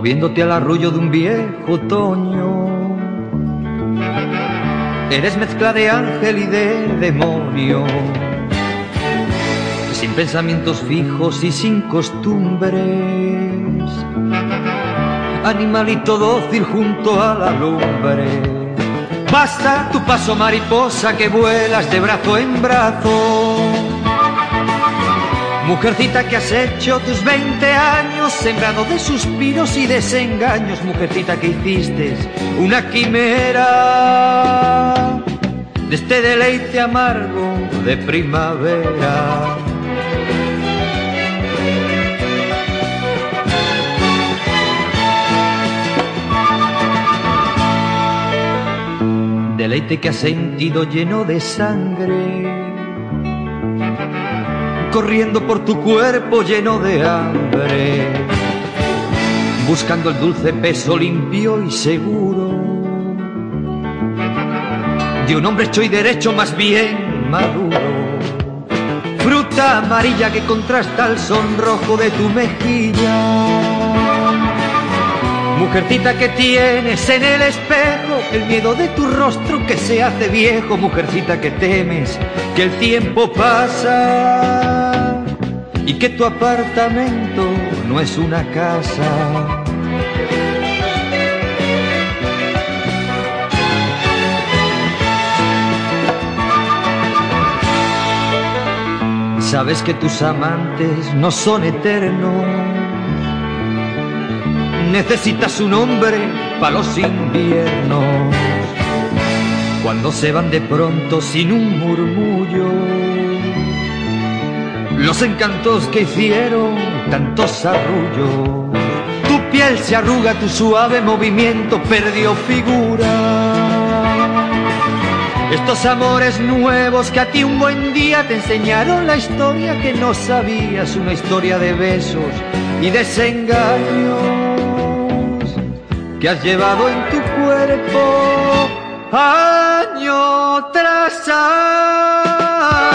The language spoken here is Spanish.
moviéndote al arrullo de un viejo otoño. Eres mezcla de ángel y de demonio, sin pensamientos fijos y sin costumbres. Animalito dócil junto a la lumbre. Basta tu paso mariposa que vuelas de brazo en brazo Mujercita que has hecho tus 20 años, sembrado de suspiros y desengaños, mujercita que hiciste una quimera de este deleite amargo de primavera. Deleite que has sentido lleno de sangre corriendo por tu cuerpo lleno de hambre, buscando el dulce peso limpio y seguro de un hombre hecho y derecho más bien maduro. Fruta amarilla que contrasta el sonrojo de tu mejilla Mujercita que tienes en el espejo, el miedo de tu rostro que se hace viejo, mujercita que temes que el tiempo pasa y que tu apartamento no es una casa. Sabes que tus amantes no son eternos necesitas un hombre para los inviernos. Cuando se van de pronto sin un murmullo, los encantos que hicieron tantos arrullos. Tu piel se arruga, tu suave movimiento perdió figura. Estos amores nuevos que a ti un buen día te enseñaron la historia que no sabías, una historia de besos y desengaños que has llevado en tu cuerpo año tras año.